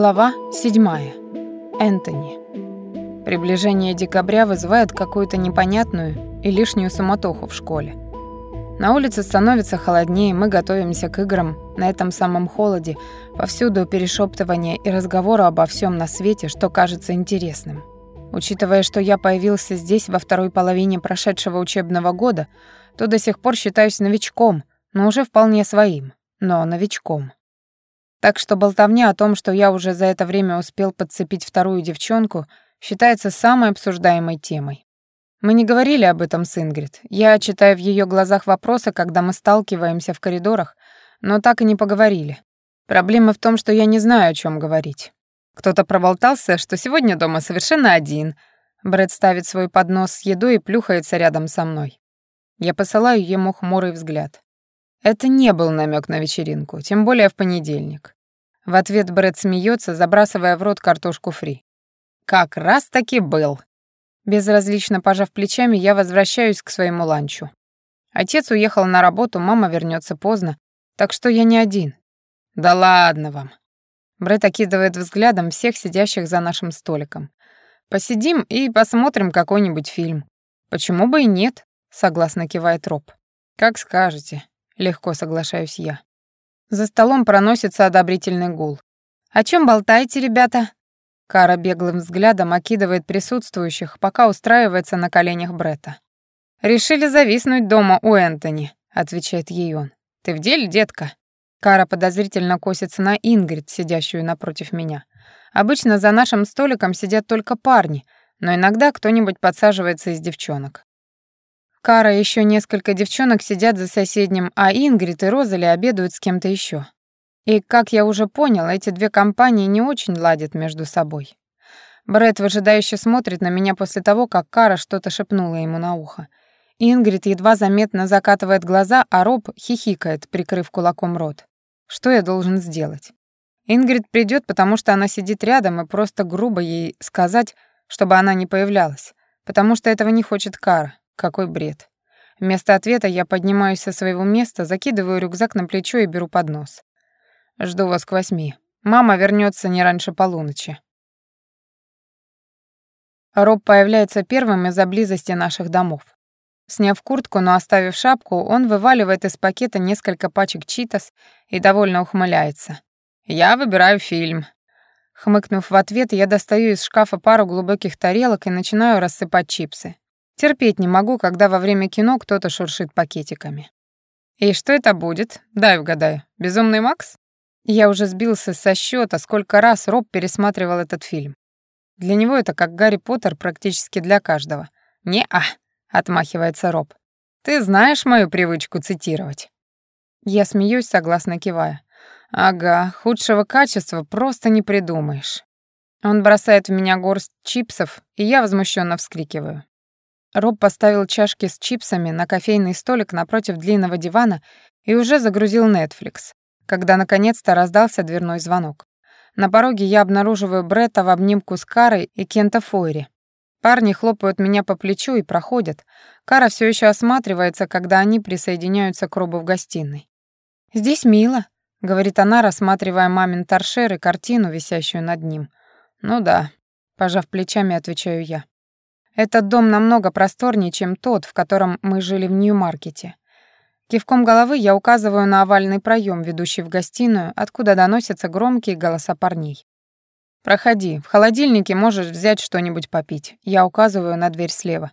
Глава 7. Энтони. Приближение декабря вызывает какую-то непонятную и лишнюю суматоху в школе. На улице становится холоднее, мы готовимся к играм. На этом самом холоде повсюду перешептывание и разговоры обо всем на свете, что кажется интересным. Учитывая, что я появился здесь во второй половине прошедшего учебного года, то до сих пор считаюсь новичком, но уже вполне своим, но новичком. Так что болтовня о том, что я уже за это время успел подцепить вторую девчонку, считается самой обсуждаемой темой. Мы не говорили об этом с Ингрид. Я читаю в ее глазах вопросы, когда мы сталкиваемся в коридорах, но так и не поговорили. Проблема в том, что я не знаю, о чем говорить. Кто-то проболтался, что сегодня дома совершенно один. Брэд ставит свой поднос с едой и плюхается рядом со мной. Я посылаю ему хмурый взгляд. Это не был намек на вечеринку, тем более в понедельник. В ответ Брэд смеется, забрасывая в рот картошку фри. «Как раз-таки был!» Безразлично пожав плечами, я возвращаюсь к своему ланчу. Отец уехал на работу, мама вернется поздно, так что я не один. «Да ладно вам!» Брэд окидывает взглядом всех сидящих за нашим столиком. «Посидим и посмотрим какой-нибудь фильм». «Почему бы и нет?» — согласно кивает Роб. «Как скажете», Легко соглашаюсь я. За столом проносится одобрительный гул. «О чем болтаете, ребята?» Кара беглым взглядом окидывает присутствующих, пока устраивается на коленях Бретта. «Решили зависнуть дома у Энтони», — отвечает ей он. «Ты в деле, детка?» Кара подозрительно косится на Ингрид, сидящую напротив меня. Обычно за нашим столиком сидят только парни, но иногда кто-нибудь подсаживается из девчонок. Кара и еще несколько девчонок сидят за соседним, а Ингрид и Розали обедают с кем-то еще. И, как я уже понял, эти две компании не очень ладят между собой. Брэд выжидающе смотрит на меня после того, как Кара что-то шепнула ему на ухо. Ингрид едва заметно закатывает глаза, а Роб хихикает, прикрыв кулаком рот. Что я должен сделать? Ингрид придет, потому что она сидит рядом, и просто грубо ей сказать, чтобы она не появлялась, потому что этого не хочет Кара. Какой бред. Вместо ответа я поднимаюсь со своего места, закидываю рюкзак на плечо и беру поднос. Жду вас к восьми. Мама вернется не раньше полуночи. Роб появляется первым из-за близости наших домов. Сняв куртку, но оставив шапку, он вываливает из пакета несколько пачек читос и довольно ухмыляется. «Я выбираю фильм». Хмыкнув в ответ, я достаю из шкафа пару глубоких тарелок и начинаю рассыпать чипсы. Терпеть не могу, когда во время кино кто-то шуршит пакетиками. И что это будет? Дай угадаю. Безумный Макс? Я уже сбился со счета, сколько раз Роб пересматривал этот фильм. Для него это как Гарри Поттер практически для каждого. «Не-а», — отмахивается Роб. «Ты знаешь мою привычку цитировать». Я смеюсь, согласно кивая. «Ага, худшего качества просто не придумаешь». Он бросает в меня горсть чипсов, и я возмущенно вскрикиваю. Роб поставил чашки с чипсами на кофейный столик напротив длинного дивана и уже загрузил Netflix, когда наконец-то раздался дверной звонок. На пороге я обнаруживаю Бретта в обнимку с Карой и Кента Фойри. Парни хлопают меня по плечу и проходят. Кара все еще осматривается, когда они присоединяются к Робу в гостиной. «Здесь мило», — говорит она, рассматривая мамин торшер и картину, висящую над ним. «Ну да», — пожав плечами, отвечаю я. Этот дом намного просторнее, чем тот, в котором мы жили в Нью-Маркете. Кивком головы я указываю на овальный проем, ведущий в гостиную, откуда доносятся громкие голоса парней. «Проходи, в холодильнике можешь взять что-нибудь попить». Я указываю на дверь слева.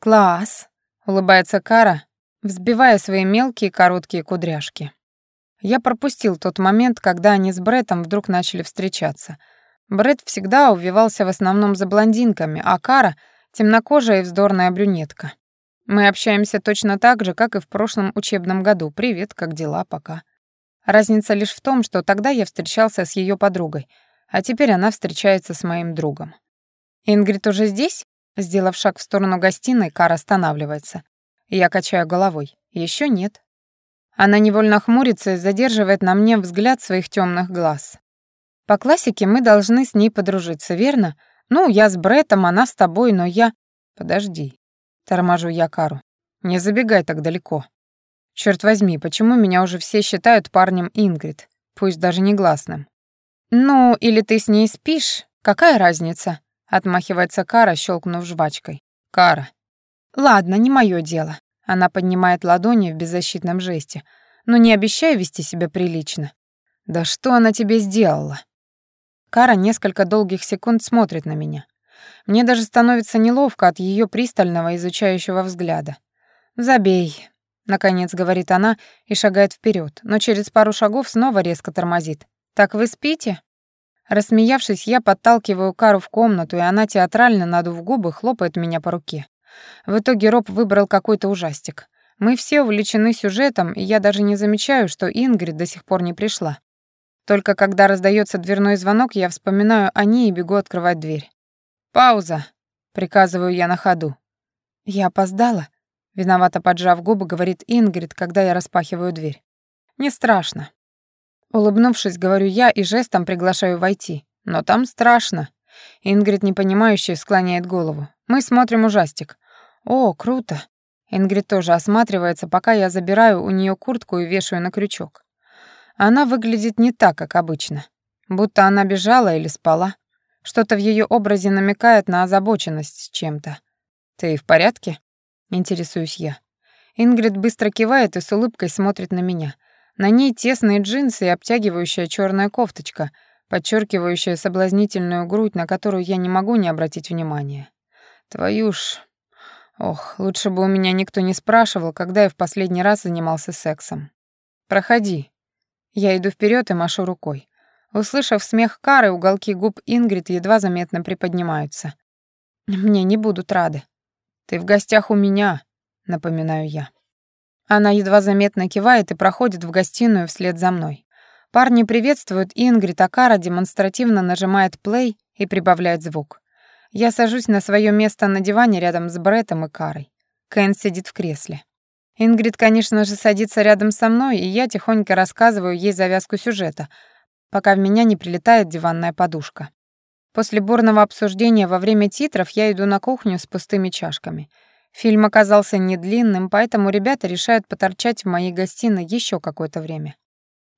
«Класс!» — улыбается Кара, взбивая свои мелкие короткие кудряшки. Я пропустил тот момент, когда они с Бреттом вдруг начали встречаться. Бретт всегда увивался в основном за блондинками, а Кара — Темнокожая и вздорная брюнетка. Мы общаемся точно так же, как и в прошлом учебном году. Привет, как дела, пока. Разница лишь в том, что тогда я встречался с ее подругой, а теперь она встречается с моим другом. Ингрид уже здесь? Сделав шаг в сторону гостиной, Кара останавливается. Я качаю головой. Еще нет. Она невольно хмурится и задерживает на мне взгляд своих темных глаз. По классике мы должны с ней подружиться, верно? «Ну, я с Бреттом, она с тобой, но я...» «Подожди», — торможу я Кару. «Не забегай так далеко. Черт возьми, почему меня уже все считают парнем Ингрид, пусть даже негласным?» «Ну, или ты с ней спишь? Какая разница?» — отмахивается Кара, щелкнув жвачкой. «Кара». «Ладно, не мое дело». Она поднимает ладони в беззащитном жесте. «Но не обещай вести себя прилично». «Да что она тебе сделала?» Кара несколько долгих секунд смотрит на меня. Мне даже становится неловко от ее пристального изучающего взгляда. «Забей», — наконец говорит она и шагает вперед, но через пару шагов снова резко тормозит. «Так вы спите?» Рассмеявшись, я подталкиваю Кару в комнату, и она театрально, надув губы, хлопает меня по руке. В итоге Роб выбрал какой-то ужастик. Мы все увлечены сюжетом, и я даже не замечаю, что Ингрид до сих пор не пришла. Только когда раздается дверной звонок, я вспоминаю о ней и бегу открывать дверь. «Пауза!» — приказываю я на ходу. «Я опоздала?» — виновато поджав губы, говорит Ингрид, когда я распахиваю дверь. «Не страшно. Улыбнувшись, говорю я и жестом приглашаю войти. Но там страшно. Ингрид, непонимающе, склоняет голову. Мы смотрим ужастик. О, круто. Ингрид тоже осматривается, пока я забираю у нее куртку и вешаю на крючок. Она выглядит не так, как обычно. Будто она бежала или спала. Что-то в ее образе намекает на озабоченность чем-то. «Ты в порядке?» — интересуюсь я. Ингрид быстро кивает и с улыбкой смотрит на меня. На ней тесные джинсы и обтягивающая черная кофточка, подчеркивающая соблазнительную грудь, на которую я не могу не обратить внимания. Твою ж... Ох, лучше бы у меня никто не спрашивал, когда я в последний раз занимался сексом. «Проходи». Я иду вперед и машу рукой. Услышав смех Кары, уголки губ Ингрид едва заметно приподнимаются. «Мне не будут рады». «Ты в гостях у меня», — напоминаю я. Она едва заметно кивает и проходит в гостиную вслед за мной. Парни приветствуют Ингрид, а Кара демонстративно нажимает плей и прибавляет звук. Я сажусь на свое место на диване рядом с Бреттом и Карой. Кен сидит в кресле. Ингрид, конечно же, садится рядом со мной, и я тихонько рассказываю ей завязку сюжета, пока в меня не прилетает диванная подушка. После бурного обсуждения во время титров я иду на кухню с пустыми чашками — Фильм оказался не длинным, поэтому ребята решают поторчать в моей гостиной еще какое-то время.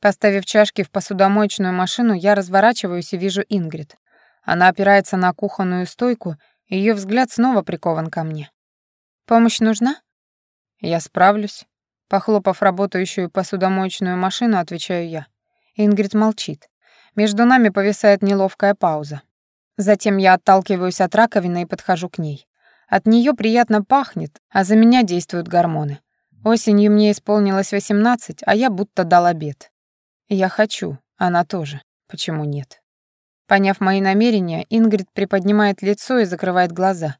Поставив чашки в посудомоечную машину, я разворачиваюсь и вижу Ингрид. Она опирается на кухонную стойку, и её взгляд снова прикован ко мне. «Помощь нужна?» «Я справлюсь». Похлопав работающую посудомоечную машину, отвечаю я. Ингрид молчит. Между нами повисает неловкая пауза. Затем я отталкиваюсь от раковины и подхожу к ней. От нее приятно пахнет, а за меня действуют гормоны. Осенью мне исполнилось 18, а я будто дал обед. Я хочу, она тоже. Почему нет? Поняв мои намерения, Ингрид приподнимает лицо и закрывает глаза.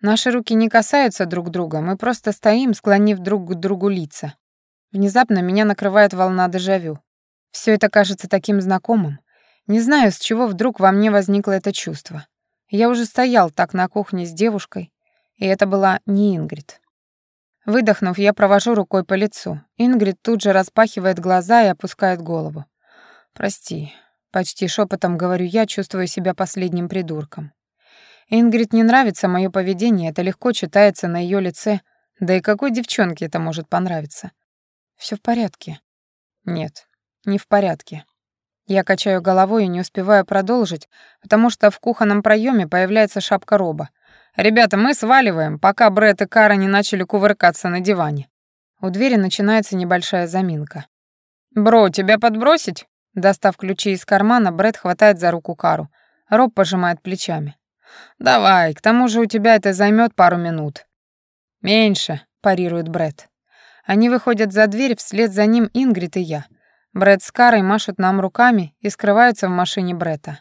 Наши руки не касаются друг друга, мы просто стоим, склонив друг к другу лица. Внезапно меня накрывает волна дежавю. Все это кажется таким знакомым. Не знаю, с чего вдруг во мне возникло это чувство. Я уже стоял так на кухне с девушкой, и это была не Ингрид. Выдохнув, я провожу рукой по лицу. Ингрид тут же распахивает глаза и опускает голову. «Прости», — почти шепотом говорю я, чувствую себя последним придурком. Ингрид не нравится мое поведение, это легко читается на ее лице, да и какой девчонке это может понравиться? Все в порядке. Нет, не в порядке. Я качаю головой и не успеваю продолжить, потому что в кухонном проеме появляется шапка Роба. «Ребята, мы сваливаем, пока Брэд и Кара не начали кувыркаться на диване». У двери начинается небольшая заминка. «Бро, тебя подбросить?» Достав ключи из кармана, Брэд хватает за руку Кару. Роб пожимает плечами. «Давай, к тому же у тебя это займет пару минут». «Меньше», — парирует Брэд. Они выходят за дверь, вслед за ним Ингрид и я. Брэд с Карой машут нам руками и скрываются в машине Бретта.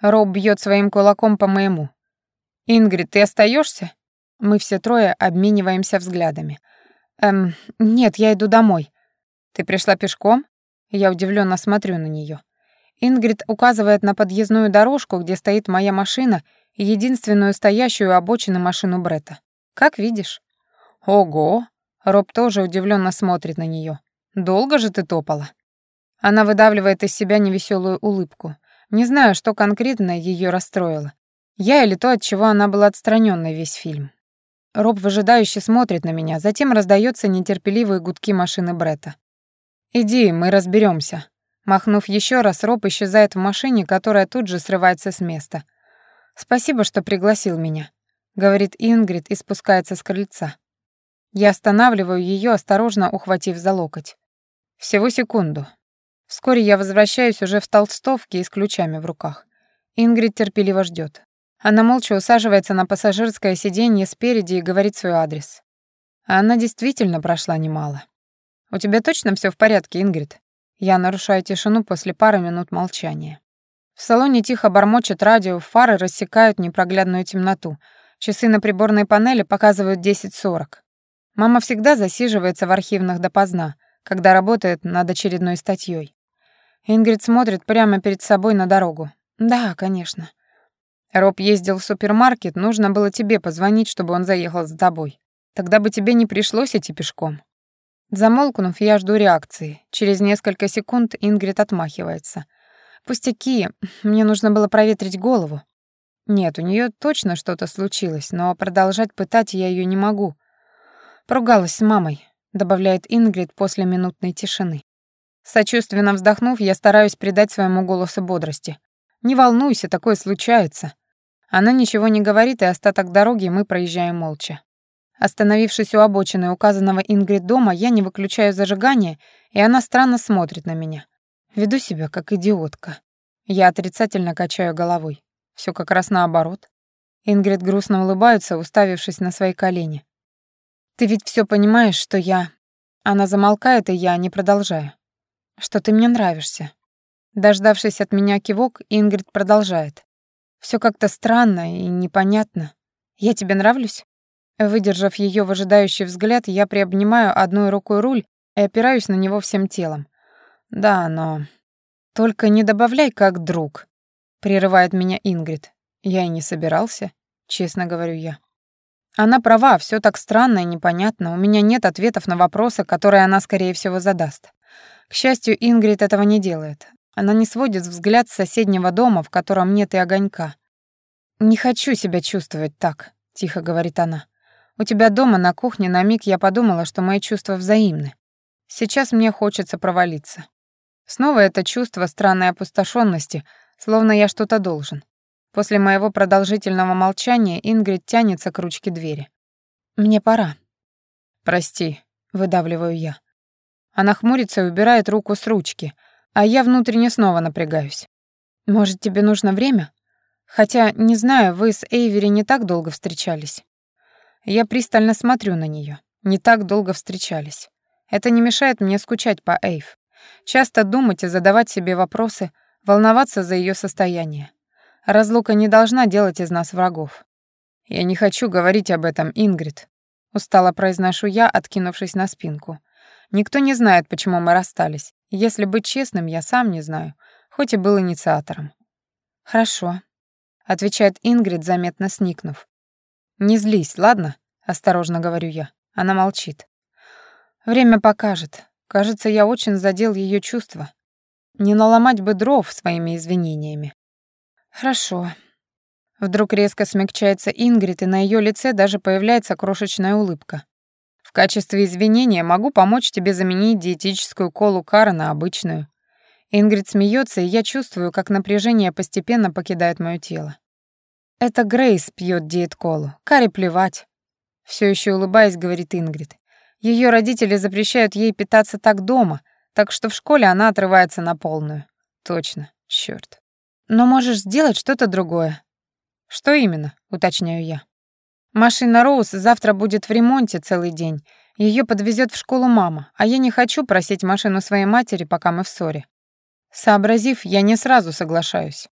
Роб бьет своим кулаком по моему. «Ингрид, ты остаешься? Мы все трое обмениваемся взглядами. «Эм, нет, я иду домой». «Ты пришла пешком?» Я удивленно смотрю на нее. Ингрид указывает на подъездную дорожку, где стоит моя машина и единственную стоящую обочину машину Брета. «Как видишь». «Ого!» Роб тоже удивленно смотрит на нее. «Долго же ты топала?» Она выдавливает из себя невеселую улыбку. Не знаю, что конкретно ее расстроило. Я или то, от чего она была отстраненной весь фильм. Роб выжидающе смотрит на меня, затем раздаются нетерпеливые гудки машины Брета. «Иди, мы разберемся. Махнув еще раз, Роб исчезает в машине, которая тут же срывается с места. «Спасибо, что пригласил меня», — говорит Ингрид и спускается с крыльца. Я останавливаю ее, осторожно ухватив за локоть. Всего секунду. Вскоре я возвращаюсь уже в толстовке и с ключами в руках. Ингрид терпеливо ждет. Она молча усаживается на пассажирское сиденье спереди и говорит свой адрес. А она действительно прошла немало. «У тебя точно все в порядке, Ингрид?» Я нарушаю тишину после пары минут молчания. В салоне тихо бормочет радио, фары рассекают непроглядную темноту. Часы на приборной панели показывают 10.40. Мама всегда засиживается в архивных допоздна, когда работает над очередной статьей. Ингрид смотрит прямо перед собой на дорогу. «Да, конечно». «Роб ездил в супермаркет, нужно было тебе позвонить, чтобы он заехал за тобой. Тогда бы тебе не пришлось идти пешком». Замолкнув, я жду реакции. Через несколько секунд Ингрид отмахивается. «Пустяки, мне нужно было проветрить голову». Нет, у нее точно что-то случилось, но продолжать пытать я ее не могу. Поругалась с мамой, добавляет Ингрид после минутной тишины. Сочувственно вздохнув, я стараюсь придать своему голосу бодрости. «Не волнуйся, такое случается». Она ничего не говорит, и остаток дороги мы проезжаем молча. Остановившись у обочины указанного Ингрид дома, я не выключаю зажигание, и она странно смотрит на меня. Веду себя как идиотка. Я отрицательно качаю головой. Все как раз наоборот. Ингрид грустно улыбается, уставившись на свои колени. «Ты ведь все понимаешь, что я...» Она замолкает, и я не продолжаю. «Что ты мне нравишься». Дождавшись от меня кивок, Ингрид продолжает. Все как-то странно и непонятно. Я тебе нравлюсь?» Выдержав ее выжидающий взгляд, я приобнимаю одной рукой руль и опираюсь на него всем телом. «Да, но...» «Только не добавляй как друг», — прерывает меня Ингрид. «Я и не собирался», — честно говорю я. Она права, все так странно и непонятно. У меня нет ответов на вопросы, которые она, скорее всего, задаст. К счастью, Ингрид этого не делает. Она не сводит взгляд с соседнего дома, в котором нет и огонька. «Не хочу себя чувствовать так», — тихо говорит она. У тебя дома на кухне на миг я подумала, что мои чувства взаимны. Сейчас мне хочется провалиться. Снова это чувство странной опустошенности, словно я что-то должен. После моего продолжительного молчания Ингрид тянется к ручке двери. «Мне пора». «Прости», — выдавливаю я. Она хмурится и убирает руку с ручки, а я внутренне снова напрягаюсь. «Может, тебе нужно время? Хотя, не знаю, вы с Эйвери не так долго встречались». Я пристально смотрю на нее. Не так долго встречались. Это не мешает мне скучать по Эйв. Часто думать и задавать себе вопросы, волноваться за ее состояние. Разлука не должна делать из нас врагов. Я не хочу говорить об этом, Ингрид. Устало произношу я, откинувшись на спинку. Никто не знает, почему мы расстались. Если быть честным, я сам не знаю, хоть и был инициатором. Хорошо, отвечает Ингрид, заметно сникнув. «Не злись, ладно?» — осторожно говорю я. Она молчит. «Время покажет. Кажется, я очень задел ее чувства. Не наломать бы дров своими извинениями». «Хорошо». Вдруг резко смягчается Ингрид, и на ее лице даже появляется крошечная улыбка. «В качестве извинения могу помочь тебе заменить диетическую колу Кара на обычную». Ингрид смеется, и я чувствую, как напряжение постепенно покидает мое тело. Это Грейс пьет диет-колу. Карри плевать. Все еще улыбаясь, говорит Ингрид. Ее родители запрещают ей питаться так дома, так что в школе она отрывается на полную. Точно, черт. Но можешь сделать что-то другое. Что именно, уточняю я. Машина Роуз завтра будет в ремонте целый день. Ее подвезет в школу мама, а я не хочу просить машину своей матери, пока мы в ссоре. Сообразив, я не сразу соглашаюсь.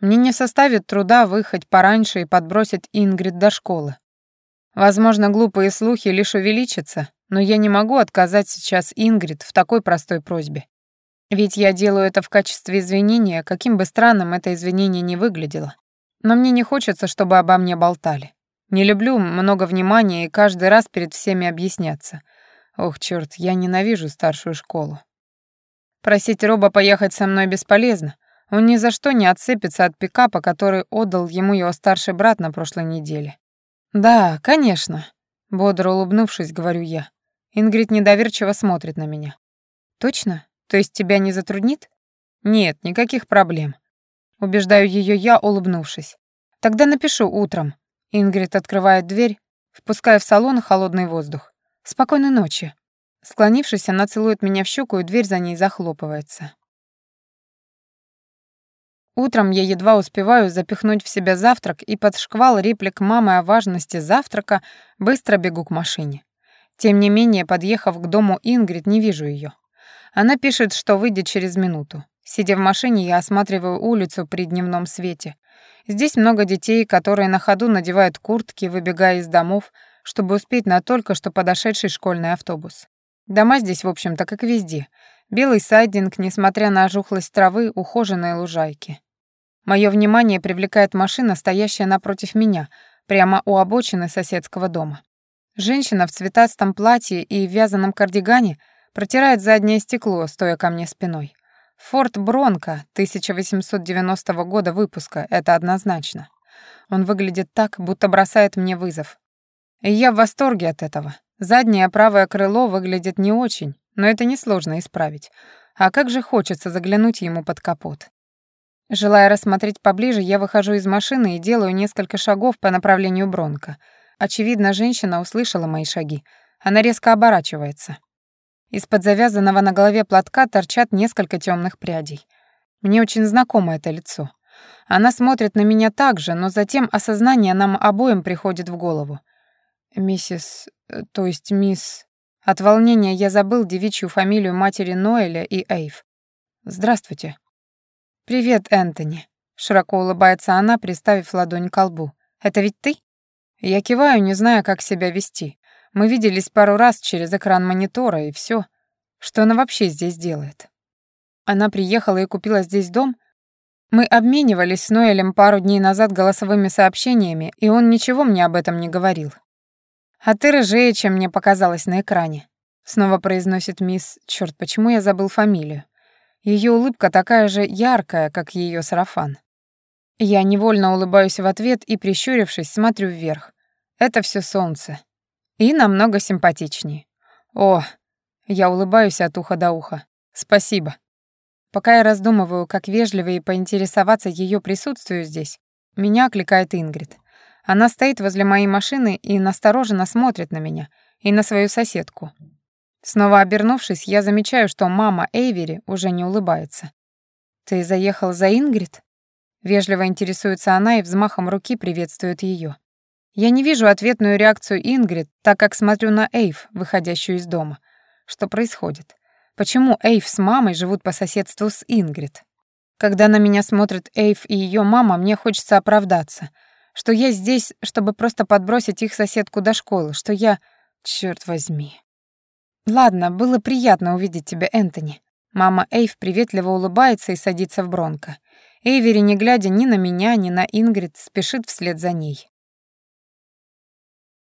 Мне не составит труда выехать пораньше и подбросить Ингрид до школы. Возможно, глупые слухи лишь увеличатся, но я не могу отказать сейчас Ингрид в такой простой просьбе. Ведь я делаю это в качестве извинения, каким бы странным это извинение ни выглядело. Но мне не хочется, чтобы обо мне болтали. Не люблю много внимания и каждый раз перед всеми объясняться. Ох, чёрт, я ненавижу старшую школу. Просить Роба поехать со мной бесполезно. Он ни за что не отцепится от пикапа, который отдал ему его старший брат на прошлой неделе. «Да, конечно», — бодро улыбнувшись, говорю я. Ингрид недоверчиво смотрит на меня. «Точно? То есть тебя не затруднит?» Нет, никаких проблем. Убеждаю ее я, улыбнувшись. Тогда напишу утром. Ингрид открывает дверь, впуская в салон холодный воздух. Спокойной ночи. Склонившись, она целует меня в щеку, и дверь за ней захлопывается. Утром я едва успеваю запихнуть в себя завтрак и под шквал реплик мамы о важности завтрака быстро бегу к машине. Тем не менее, подъехав к дому Ингрид, не вижу ее. Она пишет, что выйдет через минуту. Сидя в машине, я осматриваю улицу при дневном свете. Здесь много детей, которые на ходу надевают куртки, выбегая из домов, чтобы успеть на только что подошедший школьный автобус. Дома здесь, в общем-то, как везде. Белый сайдинг, несмотря на ожухлость травы, ухоженные лужайки. Моё внимание привлекает машина, стоящая напротив меня, прямо у обочины соседского дома. Женщина в цветастом платье и вязаном кардигане протирает заднее стекло, стоя ко мне спиной. Форд Бронко 1890 года выпуска, это однозначно. Он выглядит так, будто бросает мне вызов. И я в восторге от этого. Заднее правое крыло выглядит не очень, но это несложно исправить. А как же хочется заглянуть ему под капот. Желая рассмотреть поближе, я выхожу из машины и делаю несколько шагов по направлению Бронка. Очевидно, женщина услышала мои шаги. Она резко оборачивается. Из-под завязанного на голове платка торчат несколько темных прядей. Мне очень знакомо это лицо. Она смотрит на меня так же, но затем осознание нам обоим приходит в голову. Миссис, э, то есть мисс... От волнения я забыл девичью фамилию матери Ноэля и Эйв. Здравствуйте. «Привет, Энтони», — широко улыбается она, приставив ладонь к лбу. «Это ведь ты?» Я киваю, не зная, как себя вести. Мы виделись пару раз через экран монитора, и все. Что она вообще здесь делает? Она приехала и купила здесь дом? Мы обменивались с Ноэлем пару дней назад голосовыми сообщениями, и он ничего мне об этом не говорил. «А ты рыжее, чем мне показалось на экране», — снова произносит мисс... Чёрт, почему я забыл фамилию? Ее улыбка такая же яркая, как ее сарафан. Я невольно улыбаюсь в ответ и, прищурившись, смотрю вверх. Это все солнце. И намного симпатичнее. О, я улыбаюсь от уха до уха. Спасибо. Пока я раздумываю, как вежливо и поинтересоваться ее присутствию здесь, меня окликает Ингрид. Она стоит возле моей машины и настороженно смотрит на меня и на свою соседку. Снова обернувшись, я замечаю, что мама Эйвери уже не улыбается. «Ты заехал за Ингрид?» Вежливо интересуется она и взмахом руки приветствует ее. Я не вижу ответную реакцию Ингрид, так как смотрю на Эйв, выходящую из дома. Что происходит? Почему Эйв с мамой живут по соседству с Ингрид? Когда на меня смотрят Эйв и ее мама, мне хочется оправдаться, что я здесь, чтобы просто подбросить их соседку до школы, что я... Черт возьми. «Ладно, было приятно увидеть тебя, Энтони». Мама Эйв приветливо улыбается и садится в бронко. Эйвери, не глядя ни на меня, ни на Ингрид, спешит вслед за ней.